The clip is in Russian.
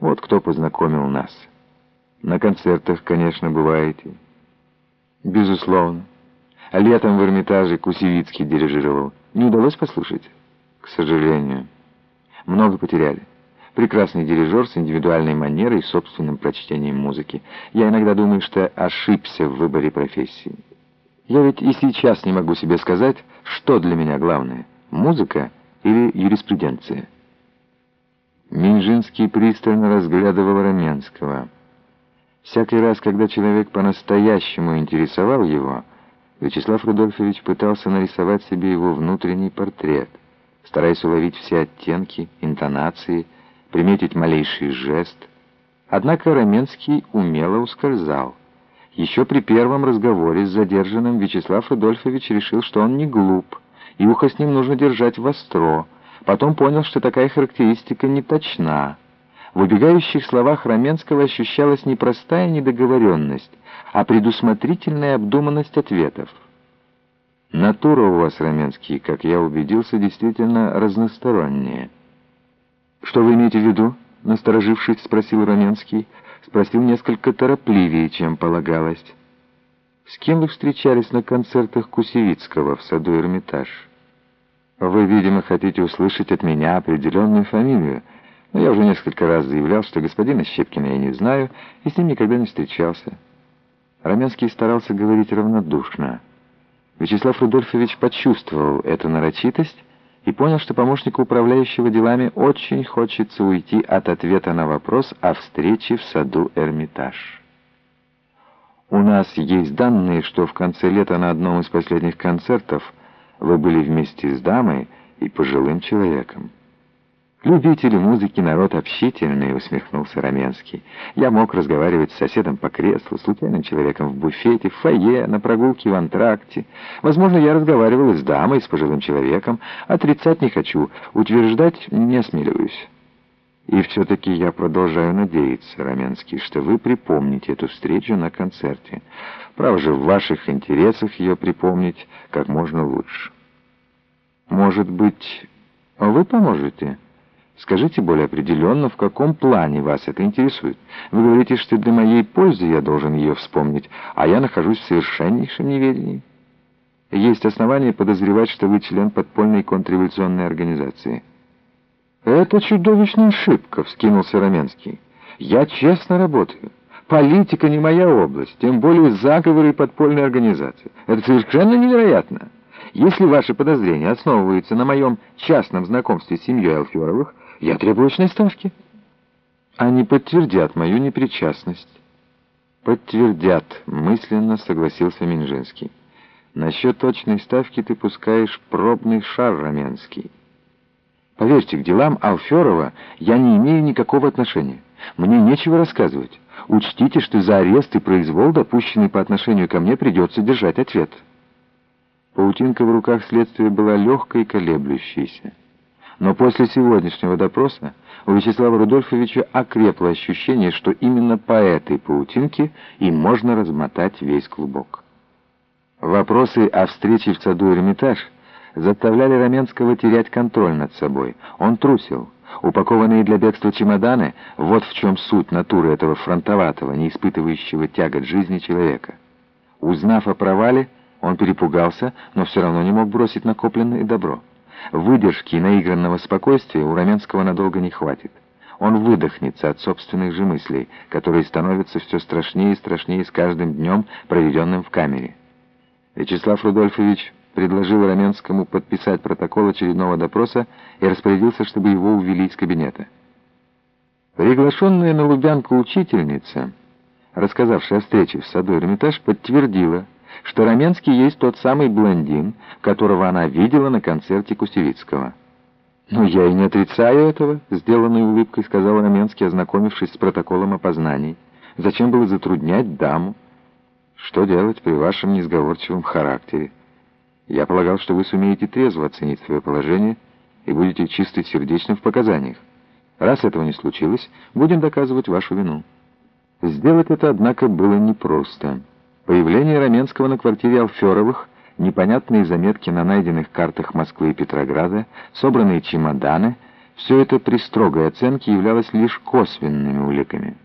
Вот кто познакомил нас. На концертах, конечно, бываете. Безусловно. А летом в Эрмитаже Кусевицкий дирижировал. Не удалось послушать? К сожалению. Много потеряли. Прекрасный дирижер с индивидуальной манерой и собственным прочтением музыки. Я иногда думаю, что ошибся в выборе профессии. Я ведь и сейчас не могу себе сказать, что для меня главное — музыка или юриспруденция. Минжинский пристально разглядывал Раменского. Всякий раз, когда человек по-настоящему интересовал его, Вячеслав Рудольфович пытался нарисовать себе его внутренний портрет, стараясь уловить все оттенки, интонации, приметить малейший жест. Однако Раменский умело ускользал. Еще при первом разговоре с задержанным Вячеслав Рудольфович решил, что он не глуп, и ухо с ним нужно держать востро, Потом понял, что такая характеристика не точна. В убегающих словах Раменского ощущалась не простая недоговоренность, а предусмотрительная обдуманность ответов. Натура у вас, Раменский, как я убедился, действительно разносторонняя. Что вы имеете в виду? Насторожившись, спросил Раменский. Спросил несколько торопливее, чем полагалось. С кем вы встречались на концертах Кусевицкого в саду Эрмитаж? Вы, видимо, хотите услышать от меня определенную фамилию, но я уже несколько раз заявлял, что господина Щепкина я не знаю и с ним никогда не встречался. Раменский старался говорить равнодушно. Вячеслав Рудольфович почувствовал эту нарочитость и понял, что помощнику управляющего делами очень хочется уйти от ответа на вопрос о встрече в саду Эрмитаж. У нас есть данные, что в конце лета на одном из последних концертов вы были вместе с дамой и пожилым человеком. «Любители музыки народ общительный», — усмехнулся Раменский. «Я мог разговаривать с соседом по креслу, случайным человеком в буфете, в фойе, на прогулке в антракте. Возможно, я разговаривал и с дамой, с пожилым человеком. Отрицать не хочу, утверждать не осмеливаюсь». «И все-таки я продолжаю надеяться, Раменский, что вы припомните эту встречу на концерте. Право же, в ваших интересах ее припомнить как можно лучше». «Может быть, вы поможете?» Скажите более определенно, в каком плане вас это интересует. Вы говорите, что для моей пользы я должен ее вспомнить, а я нахожусь в совершеннейшем неведении. Есть основания подозревать, что вы член подпольной контрреволюционной организации. «Это чудовищная ошибка», — вскинулся Раменский. «Я честно работаю. Политика не моя область, тем более заговоры и подпольные организации. Это совершенно невероятно. Если ваши подозрения основываются на моем частном знакомстве с семьей Алферовых, я требую очной ставки. Они подтвердят мою непричастность. Подтвердят, мысленно согласился Минжинский. Насчет точной ставки ты пускаешь пробный шар Раменский. Поверьте, к делам Алферова я не имею никакого отношения. Мне нечего рассказывать. Учтите, что за арест и произвол, допущенный по отношению ко мне, придется держать ответ. Паутинка в руках следствия была легкой и колеблющейся. Но после сегодняшнего допроса у Вячеслава Рудольфовича окрепло ощущение, что именно по этой паутинке и можно размотать весь клубок. Вопросы о встрече в саду Эрмитаж заставляли Раменского терять контроль над собой. Он трусил. Упакованные для бегства чемоданы — вот в чем суть натуры этого фронтоватого, не испытывающего тягот жизни человека. Узнав о провале, он перепугался, но все равно не мог бросить накопленное добро. Выдержки и наигранного спокойствия у Раменского надолго не хватит. Он выдохнется от собственных же мыслей, которые становятся все страшнее и страшнее с каждым днем, проведенным в камере. Вячеслав Рудольфович предложил Раменскому подписать протокол очередного допроса и распорядился, чтобы его увели из кабинета. Приглашенная на Лубянку учительница, рассказавшая о встрече в саду Эрмитаж, подтвердила, что Раменский есть тот самый блондин, которого она видела на концерте Кустевицкого. «Но я и не отрицаю этого», — сделанной улыбкой сказал Раменский, ознакомившись с протоколом опознаний. «Зачем было затруднять даму? Что делать при вашем несговорчивом характере? Я полагал, что вы сумеете трезво оценить свое положение и будете чисты сердечно в показаниях. Раз этого не случилось, будем доказывать вашу вину». Сделать это, однако, было непросто. Появление Раменского на квартире Алферовых, непонятные заметки на найденных картах Москвы и Петрограда, собранные чемоданы — Все это при строгой оценке являлось лишь косвенными уликами.